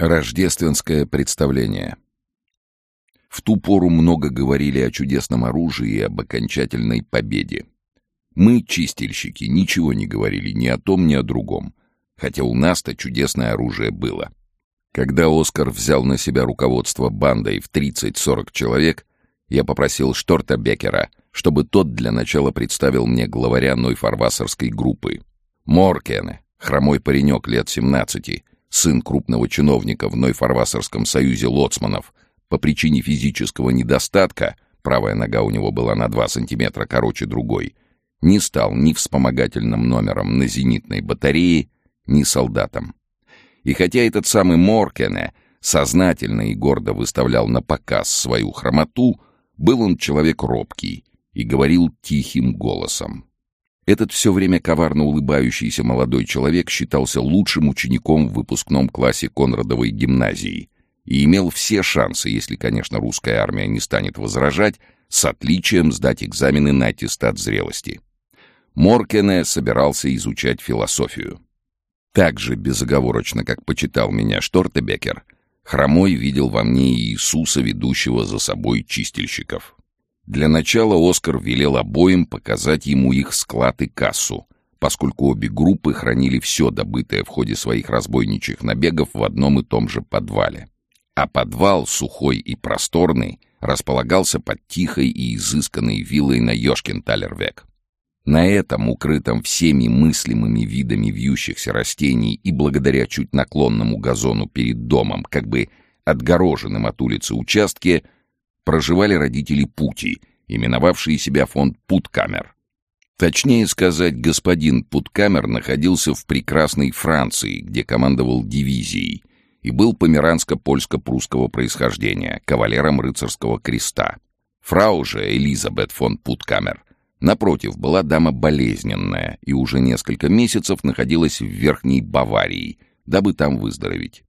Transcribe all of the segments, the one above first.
Рождественское представление. В ту пору много говорили о чудесном оружии и об окончательной победе. Мы, чистильщики, ничего не говорили ни о том, ни о другом, хотя у нас-то чудесное оружие было. Когда Оскар взял на себя руководство бандой в 30-40 человек, я попросил Шторта Беккера, чтобы тот для начала представил мне главаря Нойфарвассерской группы. Моркене, хромой паренек лет 17, сын крупного чиновника в Нойфарвассерском союзе лоцманов, по причине физического недостатка, правая нога у него была на 2 сантиметра короче другой, не стал ни вспомогательным номером на зенитной батарее, ни солдатом. И хотя этот самый Моркене сознательно и гордо выставлял на показ свою хромоту, был он человек робкий и говорил тихим голосом. Этот все время коварно улыбающийся молодой человек считался лучшим учеником в выпускном классе Конрадовой гимназии и имел все шансы, если, конечно, русская армия не станет возражать, с отличием сдать экзамены на аттестат зрелости. Моркене собирался изучать философию. Так же безоговорочно, как почитал меня Штортебекер, Хромой видел во мне Иисуса, ведущего за собой чистильщиков. Для начала Оскар велел обоим показать ему их склад и кассу, поскольку обе группы хранили все добытое в ходе своих разбойничьих набегов в одном и том же подвале. А подвал, сухой и просторный, располагался под тихой и изысканной виллой на Йошкин-Талервек. На этом, укрытом всеми мыслимыми видами вьющихся растений и благодаря чуть наклонному газону перед домом, как бы отгороженным от улицы участке, проживали родители Пути, именовавшие себя фонд Путкамер. Точнее сказать, господин Путкамер находился в прекрасной Франции, где командовал дивизией, и был померанско-польско-прусского происхождения, кавалером рыцарского креста. Фрау же Элизабет фон Путкамер, напротив, была дама болезненная и уже несколько месяцев находилась в Верхней Баварии, дабы там выздороветь.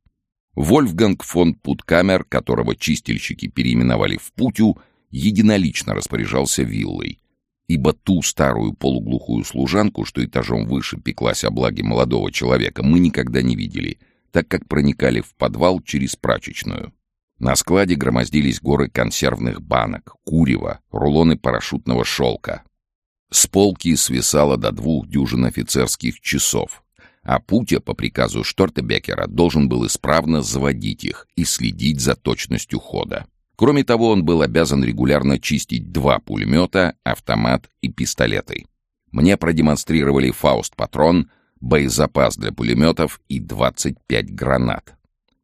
Вольфганг фон Путкамер, которого чистильщики переименовали в Путю, единолично распоряжался виллой, ибо ту старую полуглухую служанку, что этажом выше пеклась о благе молодого человека, мы никогда не видели, так как проникали в подвал через прачечную. На складе громоздились горы консервных банок, курева, рулоны парашютного шелка. С полки свисало до двух дюжин офицерских часов, а Путя по приказу Штортебекера должен был исправно заводить их и следить за точностью хода. Кроме того, он был обязан регулярно чистить два пулемета, автомат и пистолеты. Мне продемонстрировали «Фауст-патрон», боезапас для пулеметов и 25 гранат.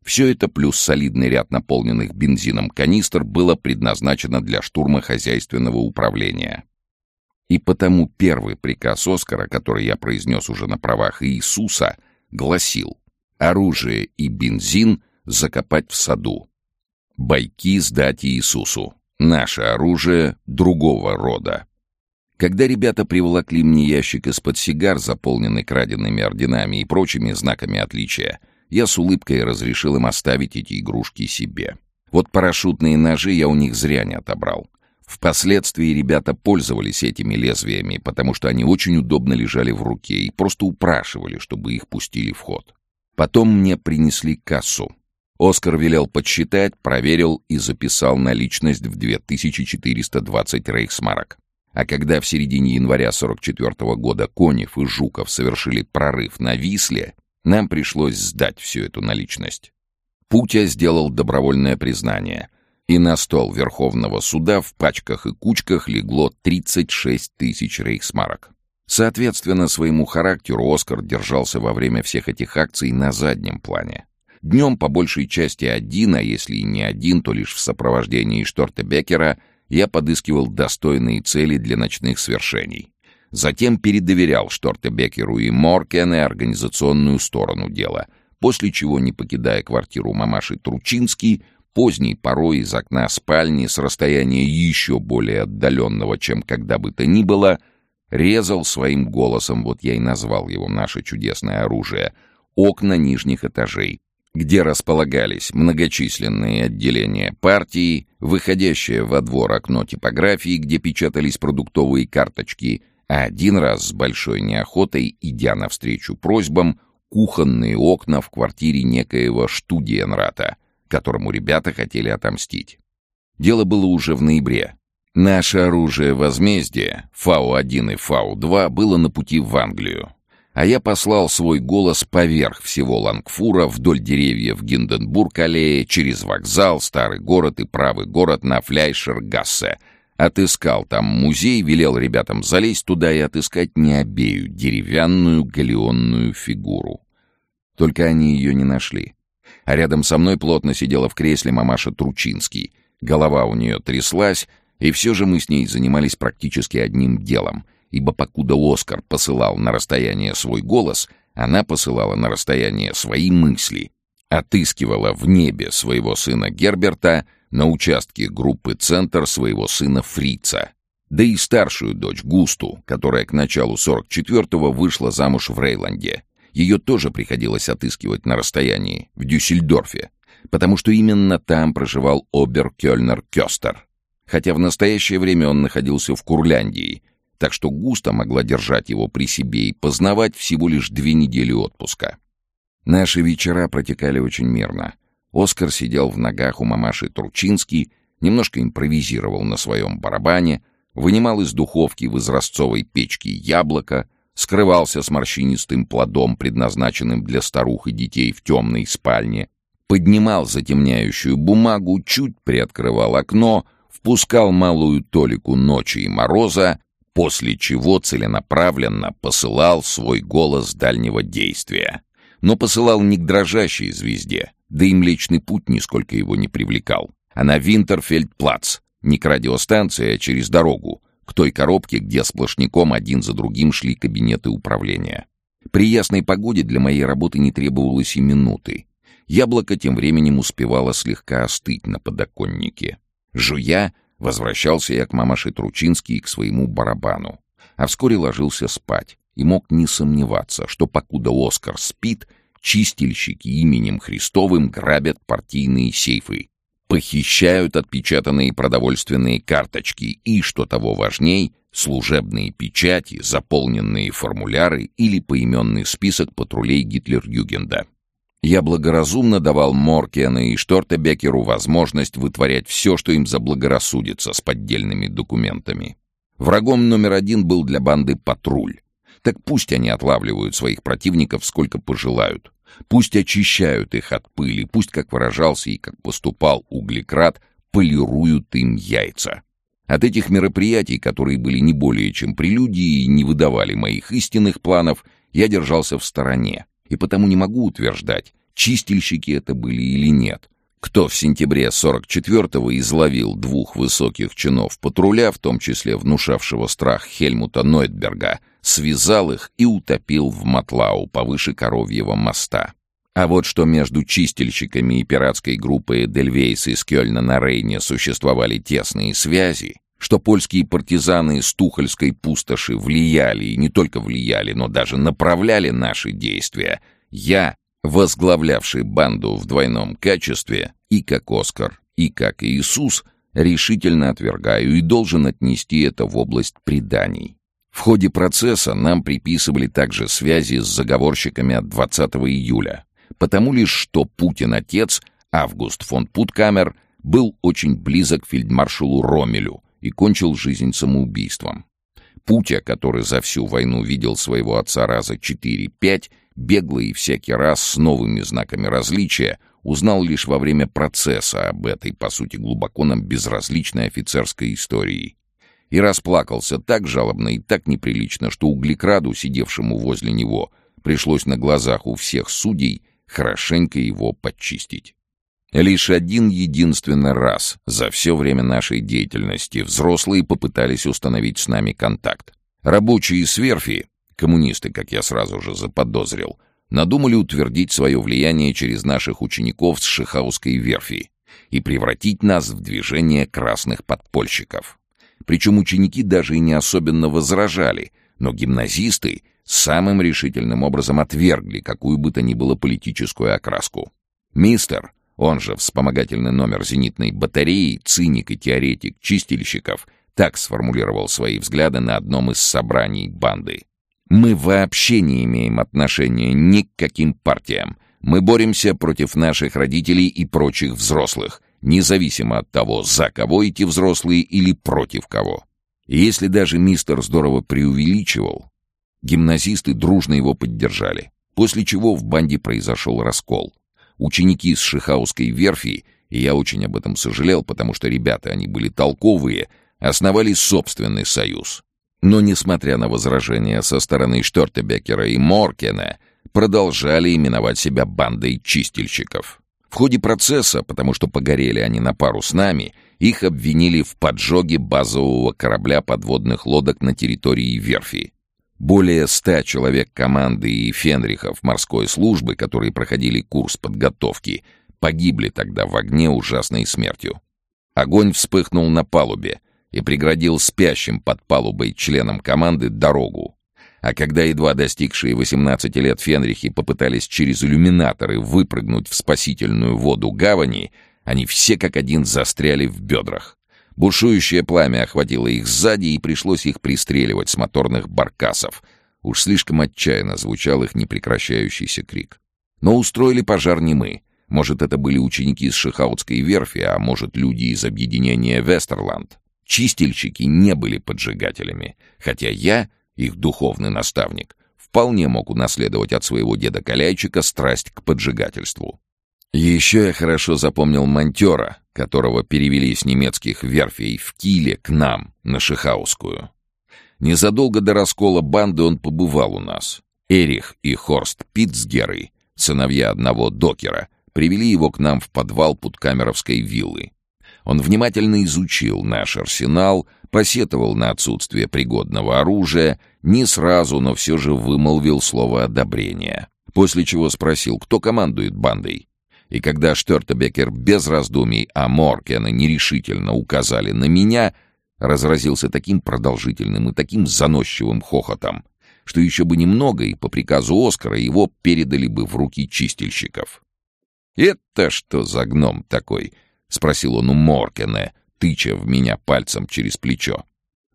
Все это плюс солидный ряд наполненных бензином канистр было предназначено для штурма хозяйственного управления. И потому первый приказ Оскара, который я произнес уже на правах Иисуса, гласил «Оружие и бензин закопать в саду. Байки сдать Иисусу. Наше оружие другого рода». Когда ребята приволокли мне ящик из-под сигар, заполненный краденными орденами и прочими знаками отличия, я с улыбкой разрешил им оставить эти игрушки себе. Вот парашютные ножи я у них зря не отобрал. Впоследствии ребята пользовались этими лезвиями, потому что они очень удобно лежали в руке и просто упрашивали, чтобы их пустили в ход. Потом мне принесли кассу. Оскар велел подсчитать, проверил и записал наличность в 2420 рейхсмарок. А когда в середине января 44 -го года Конев и Жуков совершили прорыв на Висле, нам пришлось сдать всю эту наличность. Путя сделал добровольное признание — и на стол Верховного суда в пачках и кучках легло 36 тысяч рейхсмарок. Соответственно, своему характеру Оскар держался во время всех этих акций на заднем плане. Днем по большей части один, а если и не один, то лишь в сопровождении Шторта Беккера, я подыскивал достойные цели для ночных свершений. Затем передоверял Шторте Беккеру и Моркене организационную сторону дела, после чего, не покидая квартиру мамаши Тручинский, поздней порой из окна спальни с расстояния еще более отдаленного, чем когда бы то ни было, резал своим голосом, вот я и назвал его наше чудесное оружие, окна нижних этажей, где располагались многочисленные отделения партии, выходящее во двор окно типографии, где печатались продуктовые карточки, а один раз с большой неохотой, идя навстречу просьбам, кухонные окна в квартире некоего Штудиенрата, которому ребята хотели отомстить. Дело было уже в ноябре. Наше оружие возмездия, Фау-1 и Фау-2, было на пути в Англию. А я послал свой голос поверх всего Лангфура, вдоль деревьев Гинденбург-аллеи, через вокзал, старый город и правый город на Фляйшер-Гассе. Отыскал там музей, велел ребятам залезть туда и отыскать Необею, деревянную галеонную фигуру. Только они ее не нашли. А рядом со мной плотно сидела в кресле мамаша Тручинский. Голова у нее тряслась, и все же мы с ней занимались практически одним делом — ибо покуда Оскар посылал на расстояние свой голос, она посылала на расстояние свои мысли, отыскивала в небе своего сына Герберта, на участке группы «Центр» своего сына Фрица, да и старшую дочь Густу, которая к началу 44-го вышла замуж в Рейланде. Ее тоже приходилось отыскивать на расстоянии, в Дюссельдорфе, потому что именно там проживал Обер-Кёльнер Кёстер. Хотя в настоящее время он находился в Курляндии, так что Густа могла держать его при себе и познавать всего лишь две недели отпуска. Наши вечера протекали очень мирно. Оскар сидел в ногах у мамаши Тручинский, немножко импровизировал на своем барабане, вынимал из духовки в изразцовой печке яблоко, скрывался с морщинистым плодом, предназначенным для старух и детей в темной спальне, поднимал затемняющую бумагу, чуть приоткрывал окно, впускал малую толику ночи и мороза после чего целенаправленно посылал свой голос дальнего действия. Но посылал не к дрожащей звезде, да и Млечный Путь нисколько его не привлекал, а на Винтерфельдплац, не к радиостанции, а через дорогу, к той коробке, где сплошняком один за другим шли кабинеты управления. При ясной погоде для моей работы не требовалось и минуты. Яблоко тем временем успевало слегка остыть на подоконнике. Жуя, Возвращался я к мамаше Тручинский и к своему барабану. А вскоре ложился спать и мог не сомневаться, что покуда Оскар спит, чистильщики именем Христовым грабят партийные сейфы, похищают отпечатанные продовольственные карточки и, что того важней, служебные печати, заполненные формуляры или поименный список патрулей Гитлер-Югенда. Я благоразумно давал Моркена и Штортебекеру возможность вытворять все, что им заблагорассудится с поддельными документами. Врагом номер один был для банды патруль. Так пусть они отлавливают своих противников сколько пожелают. Пусть очищают их от пыли, пусть, как выражался и как поступал углекрат, полируют им яйца. От этих мероприятий, которые были не более чем прелюдией и не выдавали моих истинных планов, я держался в стороне и потому не могу утверждать, чистильщики это были или нет. Кто в сентябре 44-го изловил двух высоких чинов патруля, в том числе внушавшего страх Хельмута Нойтберга, связал их и утопил в Матлау повыше Коровьего моста. А вот что между чистильщиками и пиратской группой Дельвейс из Кёльна на Рейне существовали тесные связи, что польские партизаны из Тухольской пустоши влияли, и не только влияли, но даже направляли наши действия, я, возглавлявший банду в двойном качестве, и как Оскар, и как Иисус, решительно отвергаю и должен отнести это в область преданий. В ходе процесса нам приписывали также связи с заговорщиками от 20 июля, потому лишь что Путин-отец, Август фон Путкамер, был очень близок фельдмаршалу Ромелю, и кончил жизнь самоубийством. Путя, который за всю войну видел своего отца раза четыре-пять, бегло и всякий раз с новыми знаками различия, узнал лишь во время процесса об этой, по сути, глубоко нам безразличной офицерской истории. И расплакался так жалобно и так неприлично, что углекраду, сидевшему возле него, пришлось на глазах у всех судей хорошенько его подчистить. Лишь один единственный раз за все время нашей деятельности взрослые попытались установить с нами контакт. Рабочие с верфи, коммунисты, как я сразу же заподозрил, надумали утвердить свое влияние через наших учеников с Шихауской верфи и превратить нас в движение красных подпольщиков. Причем ученики даже и не особенно возражали, но гимназисты самым решительным образом отвергли какую бы то ни было политическую окраску. Мистер, он же вспомогательный номер зенитной батареи, циник и теоретик чистильщиков, так сформулировал свои взгляды на одном из собраний банды. Мы вообще не имеем отношения ни к каким партиям. Мы боремся против наших родителей и прочих взрослых, независимо от того, за кого эти взрослые или против кого. Если даже мистер здорово преувеличивал, гимназисты дружно его поддержали, после чего в банде произошел раскол. Ученики с Шихауской верфи, и я очень об этом сожалел, потому что ребята, они были толковые, основали собственный союз. Но, несмотря на возражения со стороны Штортебекера и Моркена, продолжали именовать себя бандой чистильщиков. В ходе процесса, потому что погорели они на пару с нами, их обвинили в поджоге базового корабля подводных лодок на территории верфи. Более ста человек команды и фенрихов морской службы, которые проходили курс подготовки, погибли тогда в огне ужасной смертью. Огонь вспыхнул на палубе и преградил спящим под палубой членам команды дорогу. А когда едва достигшие 18 лет Фенрихи попытались через иллюминаторы выпрыгнуть в спасительную воду гавани, они все как один застряли в бедрах. Бушующее пламя охватило их сзади, и пришлось их пристреливать с моторных баркасов. Уж слишком отчаянно звучал их непрекращающийся крик. Но устроили пожар не мы. Может, это были ученики с Шихаутской верфи, а может, люди из объединения Вестерланд. Чистильщики не были поджигателями, хотя я их духовный наставник, вполне мог унаследовать от своего деда Каляйчика страсть к поджигательству. Еще я хорошо запомнил монтера, которого перевели с немецких верфей в Киле к нам, на Шихаускую. Незадолго до раскола банды он побывал у нас. Эрих и Хорст Питцгеры, сыновья одного докера, привели его к нам в подвал путкамеровской виллы. Он внимательно изучил наш арсенал, посетовал на отсутствие пригодного оружия, не сразу, но все же вымолвил слово одобрения. После чего спросил, кто командует бандой. И когда Штертебекер без раздумий, а Моркена нерешительно указали на меня, разразился таким продолжительным и таким заносчивым хохотом, что еще бы немного, и по приказу Оскара его передали бы в руки чистильщиков. «Это что за гном такой?» — спросил он у Моркена, тыча в меня пальцем через плечо.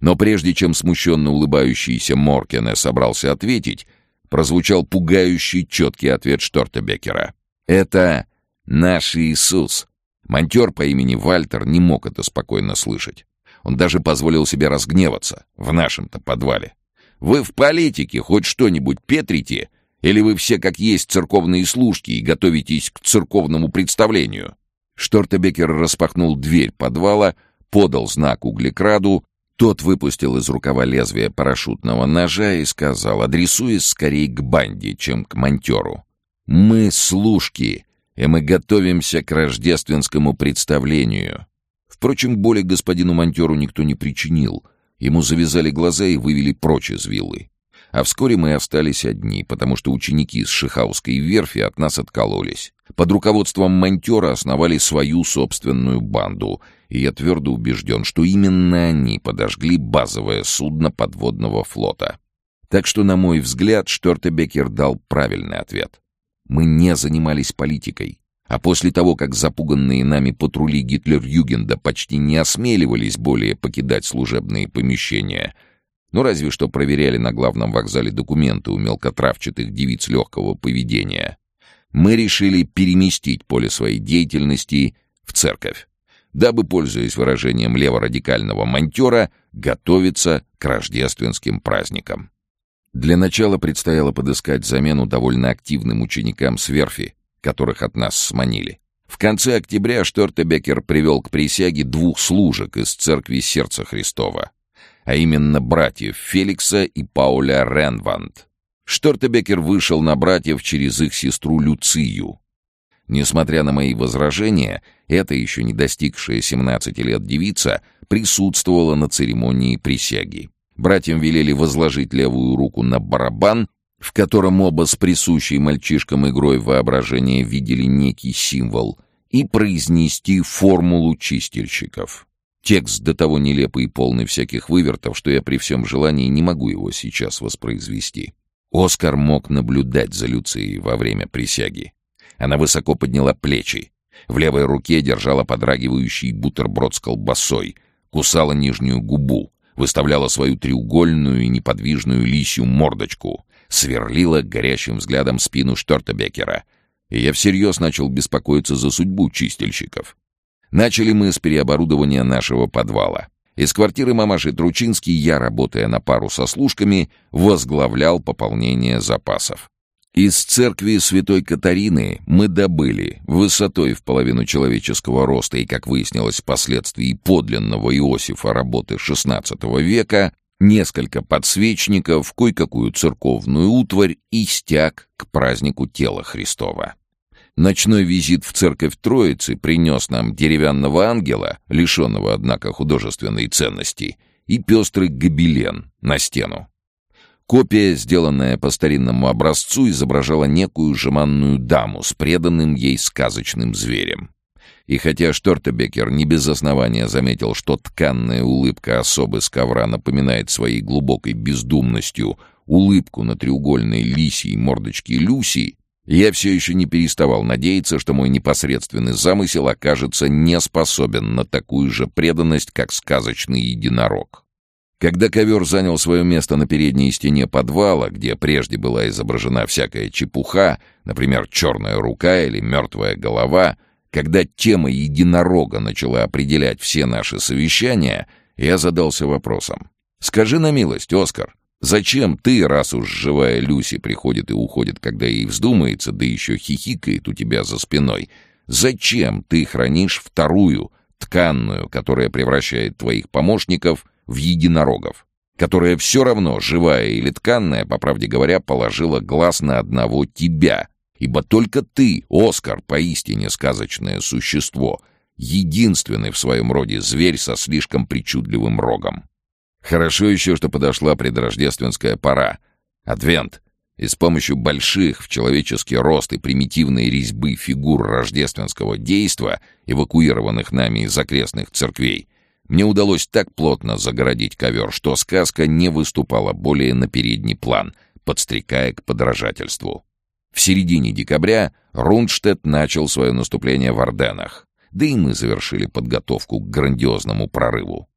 Но прежде чем смущенно улыбающийся Моркене собрался ответить, прозвучал пугающий четкий ответ Штортебекера. «Это наш Иисус». Монтер по имени Вальтер не мог это спокойно слышать. Он даже позволил себе разгневаться в нашем-то подвале. «Вы в политике хоть что-нибудь петрите? Или вы все как есть церковные служки и готовитесь к церковному представлению?» Штортебекер распахнул дверь подвала, подал знак углекраду, тот выпустил из рукава лезвие парашютного ножа и сказал, адресуясь скорее к банде, чем к монтеру. «Мы служки, и мы готовимся к рождественскому представлению». Впрочем, боли господину монтеру никто не причинил. Ему завязали глаза и вывели прочь из виллы. А вскоре мы остались одни, потому что ученики с Шихауской верфи от нас откололись. Под руководством монтера основали свою собственную банду, и я твердо убежден, что именно они подожгли базовое судно подводного флота. Так что, на мой взгляд, Штортебекер дал правильный ответ. Мы не занимались политикой. А после того, как запуганные нами патрули Гитлер-Югенда почти не осмеливались более покидать служебные помещения — ну, разве что проверяли на главном вокзале документы у мелкотравчатых девиц легкого поведения. Мы решили переместить поле своей деятельности в церковь, дабы, пользуясь выражением леворадикального монтера, готовиться к рождественским праздникам. Для начала предстояло подыскать замену довольно активным ученикам с верфи, которых от нас сманили. В конце октября Штортебекер привел к присяге двух служек из церкви Сердца Христова а именно братьев Феликса и Пауля Ренванд. Штортебекер вышел на братьев через их сестру Люцию. Несмотря на мои возражения, эта еще не достигшая 17 лет девица присутствовала на церемонии присяги. Братьям велели возложить левую руку на барабан, в котором оба с присущей мальчишкам игрой воображения видели некий символ, и произнести формулу чистильщиков. Текст до того нелепый и полный всяких вывертов, что я при всем желании не могу его сейчас воспроизвести. Оскар мог наблюдать за Люцией во время присяги. Она высоко подняла плечи. В левой руке держала подрагивающий бутерброд с колбасой, кусала нижнюю губу, выставляла свою треугольную и неподвижную лисью мордочку, сверлила горящим взглядом спину Штортебекера, и я всерьез начал беспокоиться за судьбу чистильщиков. Начали мы с переоборудования нашего подвала. Из квартиры мамаши Тручинский я, работая на пару со служками, возглавлял пополнение запасов. Из церкви святой Катарины мы добыли высотой в половину человеческого роста и, как выяснилось впоследствии, подлинного Иосифа работы XVI века, несколько подсвечников, кое-какую церковную утварь и стяг к празднику тела Христова. Ночной визит в церковь Троицы принес нам деревянного ангела, лишенного, однако, художественной ценности, и пестрый гобелен на стену. Копия, сделанная по старинному образцу, изображала некую жеманную даму с преданным ей сказочным зверем. И хотя Штортебекер не без основания заметил, что тканная улыбка особы с ковра напоминает своей глубокой бездумностью улыбку на треугольной лисьей мордочке Люси, я все еще не переставал надеяться, что мой непосредственный замысел окажется не способен на такую же преданность, как сказочный единорог. Когда ковер занял свое место на передней стене подвала, где прежде была изображена всякая чепуха, например, черная рука или мертвая голова, когда тема единорога начала определять все наши совещания, я задался вопросом. «Скажи на милость, Оскар, Зачем ты, раз уж живая Люси приходит и уходит, когда ей вздумается, да еще хихикает у тебя за спиной, зачем ты хранишь вторую, тканную, которая превращает твоих помощников в единорогов, которая все равно, живая или тканная, по правде говоря, положила глаз на одного тебя, ибо только ты, Оскар, поистине сказочное существо, единственный в своем роде зверь со слишком причудливым рогом. Хорошо еще, что подошла предрождественская пора. Адвент. И с помощью больших в человеческий рост и примитивной резьбы фигур рождественского действа, эвакуированных нами из окрестных церквей, мне удалось так плотно загородить ковер, что сказка не выступала более на передний план, подстрекая к подражательству. В середине декабря Рундштедт начал свое наступление в Орденах, да и мы завершили подготовку к грандиозному прорыву.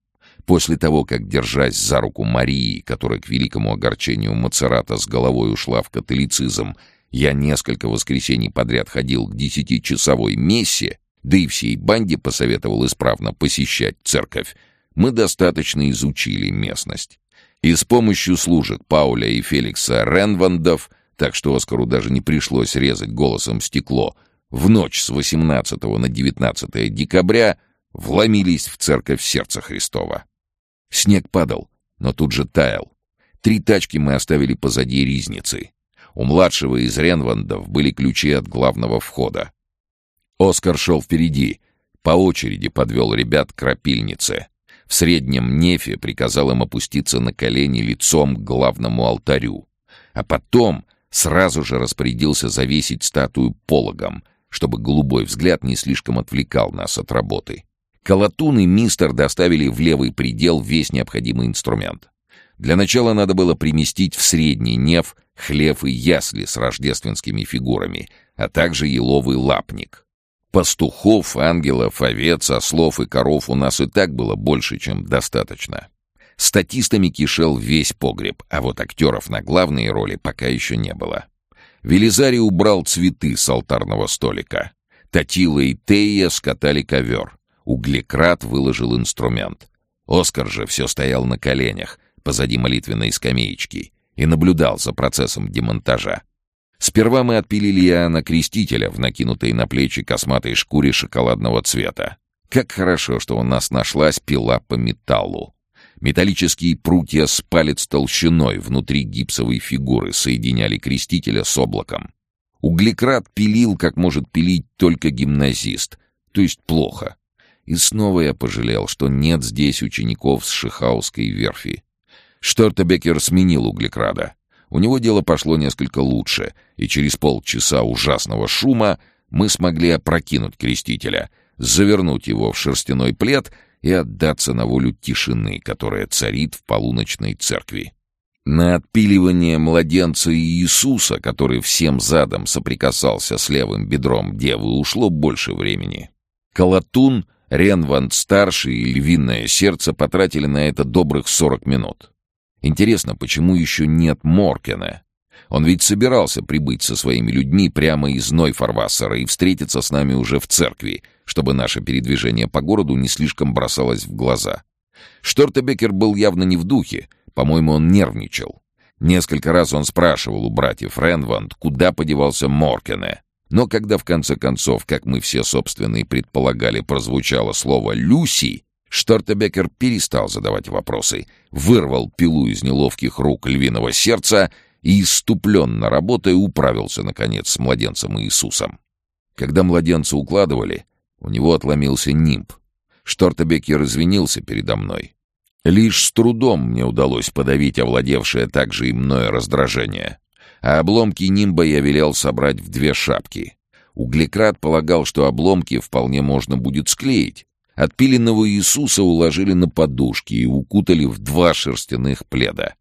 После того, как, держась за руку Марии, которая к великому огорчению Мацерата с головой ушла в католицизм, я несколько воскресений подряд ходил к десятичасовой мессе, да и всей банде посоветовал исправно посещать церковь, мы достаточно изучили местность. И с помощью служек Пауля и Феликса Ренвандов, так что Оскару даже не пришлось резать голосом стекло, в ночь с 18 на 19 декабря вломились в церковь Сердца Христова. Снег падал, но тут же таял. Три тачки мы оставили позади ризницы. У младшего из Ренвандов были ключи от главного входа. Оскар шел впереди, по очереди подвел ребят к крапильнице. В среднем нефе приказал им опуститься на колени лицом к главному алтарю. А потом сразу же распорядился завесить статую пологом, чтобы голубой взгляд не слишком отвлекал нас от работы. Колотун и мистер доставили в левый предел весь необходимый инструмент. Для начала надо было приместить в средний неф хлев и ясли с рождественскими фигурами, а также еловый лапник. Пастухов, ангелов, овец, ослов и коров у нас и так было больше, чем достаточно. Статистами кишел весь погреб, а вот актеров на главные роли пока еще не было. Велизарий убрал цветы с алтарного столика. Татила и Тея скатали ковер. Углекрат выложил инструмент. Оскар же все стоял на коленях, позади молитвенной скамеечки, и наблюдал за процессом демонтажа. Сперва мы отпилили Иоанна Крестителя в накинутой на плечи косматой шкуре шоколадного цвета. Как хорошо, что у нас нашлась пила по металлу. Металлические прутья с палец толщиной внутри гипсовой фигуры соединяли крестителя с облаком. Углекрат пилил, как может пилить только гимназист, то есть плохо. И снова я пожалел, что нет здесь учеников с Шихауской верфи. Штортебекер сменил углекрада. У него дело пошло несколько лучше, и через полчаса ужасного шума мы смогли опрокинуть крестителя, завернуть его в шерстяной плед и отдаться на волю тишины, которая царит в полуночной церкви. На отпиливание младенца Иисуса, который всем задом соприкасался с левым бедром девы, ушло больше времени. Колотун Ренванд-старший и Львиное сердце потратили на это добрых сорок минут. Интересно, почему еще нет Моркена? Он ведь собирался прибыть со своими людьми прямо из Нойфарвассера и встретиться с нами уже в церкви, чтобы наше передвижение по городу не слишком бросалось в глаза. Штортебекер был явно не в духе, по-моему, он нервничал. Несколько раз он спрашивал у братьев Ренванд, куда подевался Моркене. Но когда в конце концов, как мы все собственно и предполагали, прозвучало слово «Люси», Штортебекер перестал задавать вопросы, вырвал пилу из неловких рук львиного сердца и, иступленно работая, управился, наконец, с младенцем Иисусом. Когда младенца укладывали, у него отломился нимб. Штортебекер извинился передо мной. Лишь с трудом мне удалось подавить овладевшее также и мною раздражение. А обломки нимба я велел собрать в две шапки. Углекрат полагал, что обломки вполне можно будет склеить. Отпиленного Иисуса уложили на подушки и укутали в два шерстяных пледа.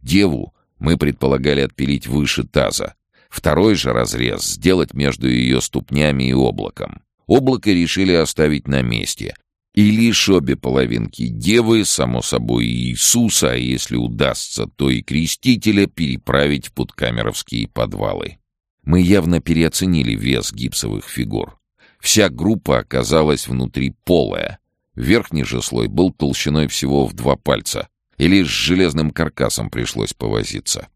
Деву мы предполагали отпилить выше таза. Второй же разрез сделать между ее ступнями и облаком. Облако решили оставить на месте, и лишь обе половинки Девы, само собой и Иисуса, а если удастся, то и Крестителя переправить в подкамеровские подвалы. Мы явно переоценили вес гипсовых фигур. Вся группа оказалась внутри полая. Верхний же слой был толщиной всего в два пальца, и лишь с железным каркасом пришлось повозиться.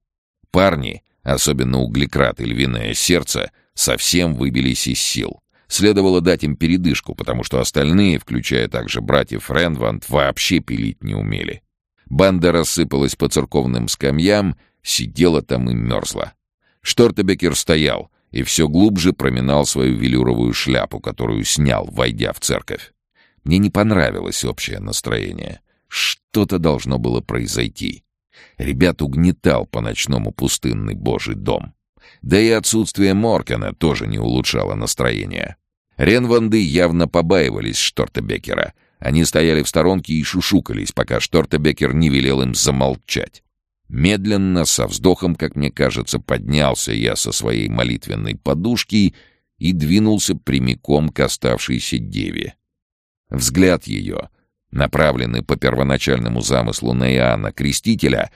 Парни, особенно углекрат и львиное сердце, совсем выбились из сил. Следовало дать им передышку, потому что остальные, включая также братьев Ренванд, вообще пилить не умели. Банда рассыпалась по церковным скамьям, сидела там и мерзла. Штортебекер стоял и все глубже проминал свою велюровую шляпу, которую снял, войдя в церковь. Мне не понравилось общее настроение. Что-то должно было произойти. Ребят угнетал по-ночному пустынный божий дом. Да и отсутствие Моркана тоже не улучшало настроение. Ренванды явно побаивались Штортебекера. Они стояли в сторонке и шушукались, пока Штортебекер не велел им замолчать. Медленно, со вздохом, как мне кажется, поднялся я со своей молитвенной подушки и двинулся прямиком к оставшейся деве. Взгляд ее, направленный по первоначальному замыслу на Иоанна Крестителя,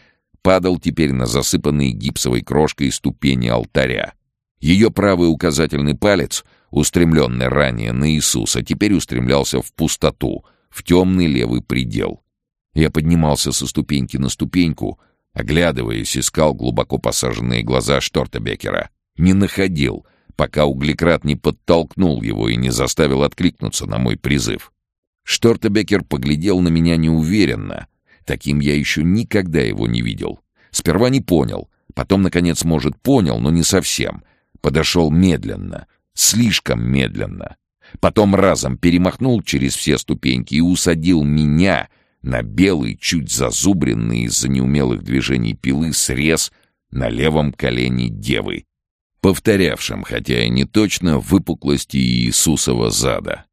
падал теперь на засыпанные гипсовой крошкой ступени алтаря. Ее правый указательный палец — устремленный ранее на Иисуса, теперь устремлялся в пустоту, в темный левый предел. Я поднимался со ступеньки на ступеньку, оглядываясь, искал глубоко посаженные глаза Штортебекера. Не находил, пока углекрат не подтолкнул его и не заставил откликнуться на мой призыв. Штортебекер поглядел на меня неуверенно. Таким я еще никогда его не видел. Сперва не понял, потом, наконец, может, понял, но не совсем. Подошел медленно — слишком медленно. Потом разом перемахнул через все ступеньки и усадил меня на белый, чуть зазубренный из-за неумелых движений пилы срез на левом колене девы, повторявшим, хотя и не точно, выпуклости Иисусова зада.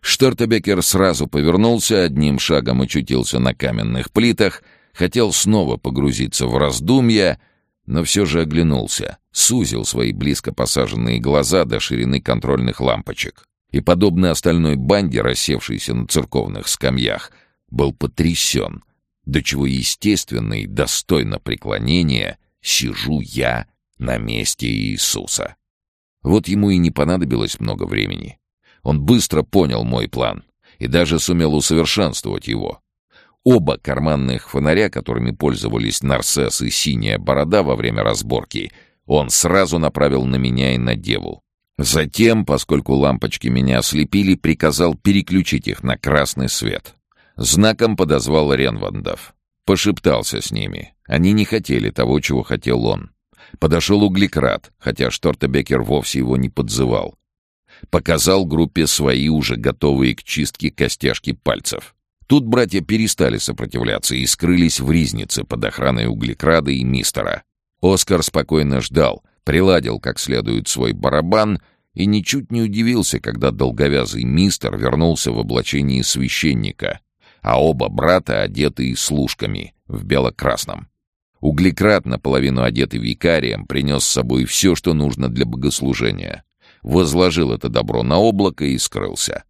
Штортебекер сразу повернулся, одним шагом очутился на каменных плитах, хотел снова погрузиться в раздумья, но все же оглянулся, сузил свои близко посаженные глаза до ширины контрольных лампочек и, подобно остальной банде, рассевшейся на церковных скамьях, был потрясен, до чего естественно и достойно преклонения сижу я на месте Иисуса. Вот ему и не понадобилось много времени. Он быстро понял мой план и даже сумел усовершенствовать его. Оба карманных фонаря, которыми пользовались Нарсес и Синяя Борода во время разборки, он сразу направил на меня и на Деву. Затем, поскольку лампочки меня ослепили, приказал переключить их на красный свет. Знаком подозвал Ренвандов. Пошептался с ними. Они не хотели того, чего хотел он. Подошел углекрат, хотя Штортебекер вовсе его не подзывал. Показал группе свои уже готовые к чистке костяшки пальцев. Тут братья перестали сопротивляться и скрылись в ризнице под охраной углекрада и мистера. Оскар спокойно ждал, приладил как следует свой барабан и ничуть не удивился, когда долговязый мистер вернулся в облачении священника, а оба брата одеты служками в бело-красном. Углекрад, наполовину одетый викарием, принес с собой все, что нужно для богослужения. Возложил это добро на облако и скрылся.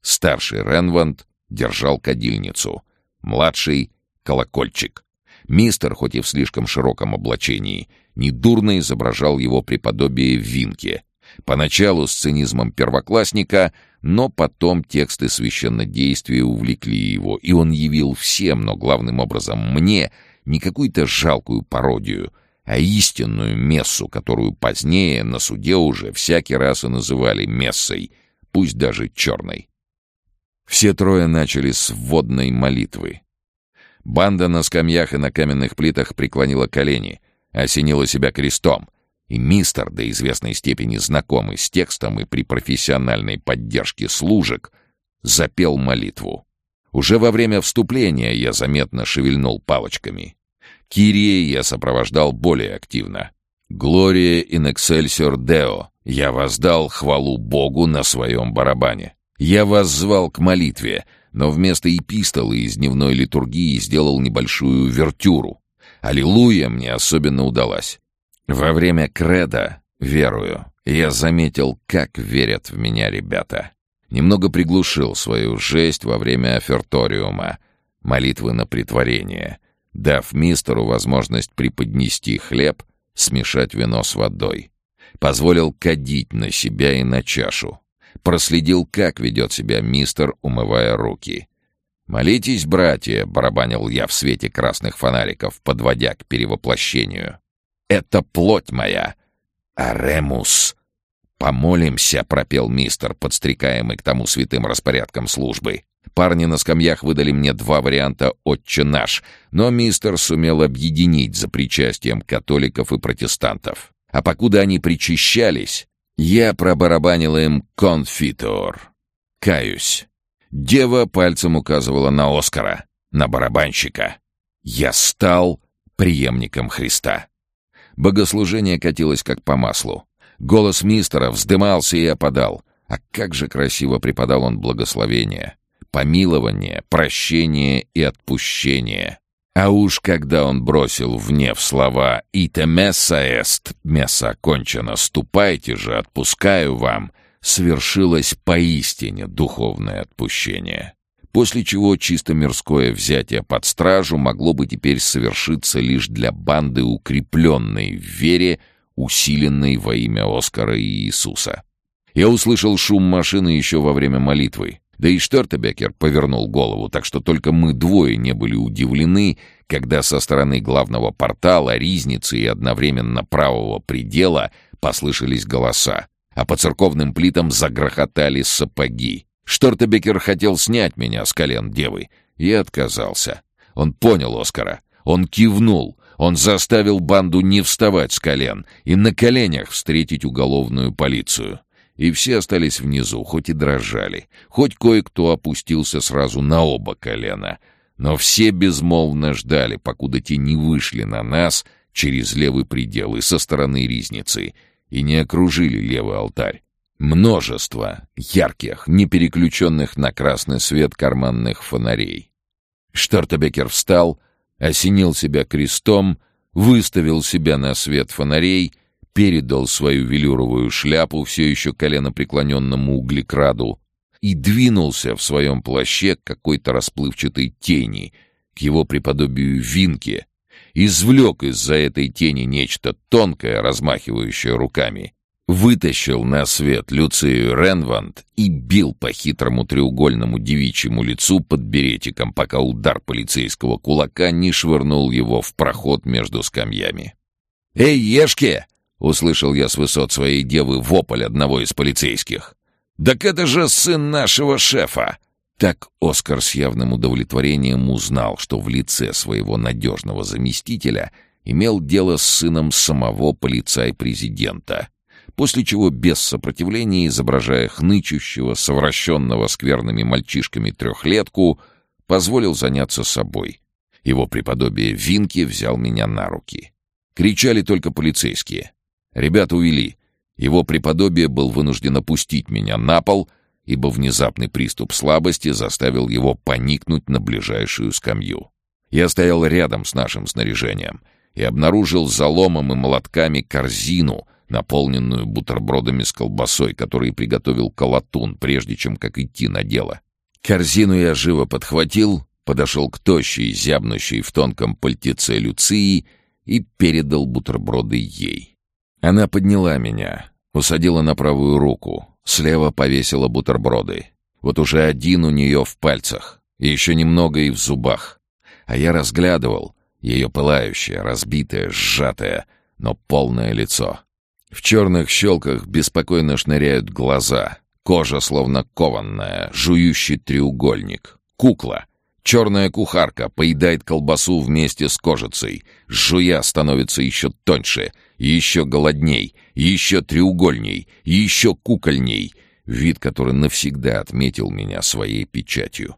Старший Ренванд держал кадильницу, младший — колокольчик. Мистер, хоть и в слишком широком облачении, недурно изображал его преподобие в винке. Поначалу с цинизмом первоклассника, но потом тексты священнодействия увлекли его, и он явил всем, но главным образом мне, не какую-то жалкую пародию, а истинную мессу, которую позднее на суде уже всякий раз и называли мессой, пусть даже черной. Все трое начали с вводной молитвы. Банда на скамьях и на каменных плитах преклонила колени, осенила себя крестом, и мистер, до известной степени знакомый с текстом и при профессиональной поддержке служек, запел молитву. Уже во время вступления я заметно шевельнул палочками. Кирии я сопровождал более активно. «Глория in excelsior Deo» я воздал хвалу Богу на своем барабане. Я воззвал к молитве, но вместо эпистолы из дневной литургии сделал небольшую вертюру. Аллилуйя мне особенно удалась. Во время креда, верую, я заметил, как верят в меня ребята. Немного приглушил свою жесть во время оферториума, молитвы на притворение, дав мистеру возможность преподнести хлеб, смешать вино с водой. Позволил кадить на себя и на чашу проследил, как ведет себя мистер, умывая руки. «Молитесь, братья!» — барабанил я в свете красных фонариков, подводя к перевоплощению. «Это плоть моя!» «Аремус!» «Помолимся!» — пропел мистер, подстрекаемый к тому святым распорядкам службы. Парни на скамьях выдали мне два варианта «Отче наш», но мистер сумел объединить за причастием католиков и протестантов. А покуда они причащались, я пробарабанил им конфитор. Каюсь. Дева пальцем указывала на Оскара, на барабанщика. Я стал преемником Христа. Богослужение катилось как по маслу. Голос мистера вздымался и опадал. А как же красиво преподал он благословение, помилование, прощение и отпущение. А уж когда он бросил в слова «Ите месса эст» — «Месса кончено, ступайте же, отпускаю вам», свершилось поистине духовное отпущение. После чего чисто мирское взятие под стражу могло бы теперь совершиться лишь для банды, укрепленной в вере, усиленной во имя Оскара и Иисуса. Я услышал шум машины еще во время молитвы. Да и Штертебекер повернул голову, так что только мы двое не были удивлены, когда со стороны главного портала, ризницы и одновременно правого предела послышались голоса, а по церковным плитам загрохотали сапоги. Штортебекер хотел снять меня с колен девы. Я отказался. Он понял Оскара. Он кивнул. Он заставил банду не вставать с колен и на коленях встретить уголовную полицию и все остались внизу, хоть и дрожали, хоть кое-кто опустился сразу на оба колена, но все безмолвно ждали, покуда те не вышли на нас через левый предел и со стороны ризницы и не окружили левый алтарь. Множество ярких, не переключенных на красный свет карманных фонарей. Штартебекер встал, осенил себя крестом, выставил себя на свет фонарей — передал свою велюровую шляпу все еще коленопреклоненному углекраду и двинулся в своем плаще к какой-то расплывчатой тени, к его преподобию Винке, извлек из-за этой тени нечто тонкое, размахивающее руками, вытащил на свет Люцию Ренванд и бил по хитрому треугольному девичьему лицу под беретиком, пока удар полицейского кулака не швырнул его в проход между скамьями. «Эй, Ешке!» Услышал я с высот своей девы вопль одного из полицейских. «Так это же сын нашего шефа!» Так Оскар с явным удовлетворением узнал, что в лице своего надежного заместителя имел дело с сыном самого полицай-президента, после чего без сопротивления, изображая хнычущего, совращенного скверными мальчишками трехлетку, позволил заняться собой. Его преподобие Винки взял меня на руки. Кричали только полицейские. Ребят увели. Его преподобие был вынужден опустить меня на пол, ибо внезапный приступ слабости заставил его поникнуть на ближайшую скамью. Я стоял рядом с нашим снаряжением и обнаружил заломом и молотками корзину, наполненную бутербродами с колбасой, который приготовил колотун, прежде чем как идти на дело. Корзину я живо подхватил, подошел к тощей, зябнущей в тонком пальтеце Люции и передал бутерброды ей. Она подняла меня, усадила на правую руку, слева повесила бутерброды. Вот уже один у нее в пальцах, и еще немного и в зубах. А я разглядывал ее пылающее, разбитое, сжатое, но полное лицо. В черных щелках беспокойно шныряют глаза, кожа словно кованная, жующий треугольник. Кукла, черная кухарка, поедает колбасу вместе с кожицей, жуя становится еще тоньше, еще голодней, еще треугольней, еще кукольней, вид, который навсегда отметил меня своей печатью.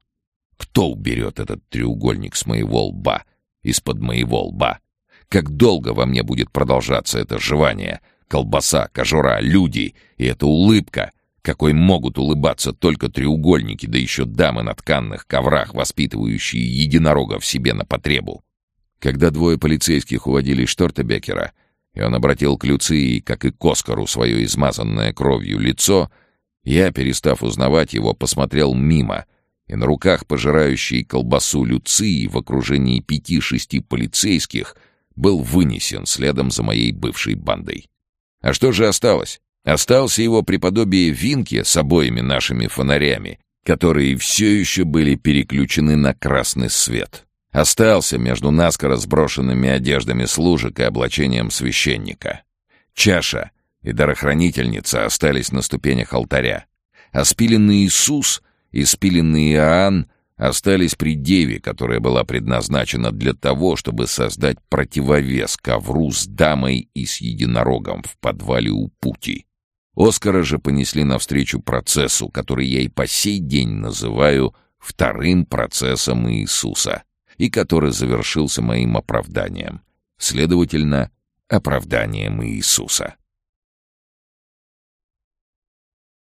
Кто уберет этот треугольник с моего лба, из-под моего лба? Как долго во мне будет продолжаться это жевание — Колбаса, кожура, люди и эта улыбка, какой могут улыбаться только треугольники, да еще дамы на тканных коврах, воспитывающие единорогов себе на потребу. Когда двое полицейских уводили Штортебекера, и он обратил к Люции, как и к Оскару, свое измазанное кровью лицо, я, перестав узнавать его, посмотрел мимо, и на руках пожирающей колбасу Люции в окружении пяти-шести полицейских был вынесен следом за моей бывшей бандой. А что же осталось? Остался его преподобие Винки с обоими нашими фонарями, которые все еще были переключены на красный свет. Остался между наскоро сброшенными одеждами служек и облачением священника. Чаша и дарохранительница остались на ступенях алтаря. А спиленный Иисус и спиленный Иоанн остались при деве, которая была предназначена для того, чтобы создать противовес ковру с дамой и с единорогом в подвале у пути. Оскара же понесли навстречу процессу, который я и по сей день называю вторым процессом Иисуса, и который завершился моим оправданием, следовательно, оправданием Иисуса.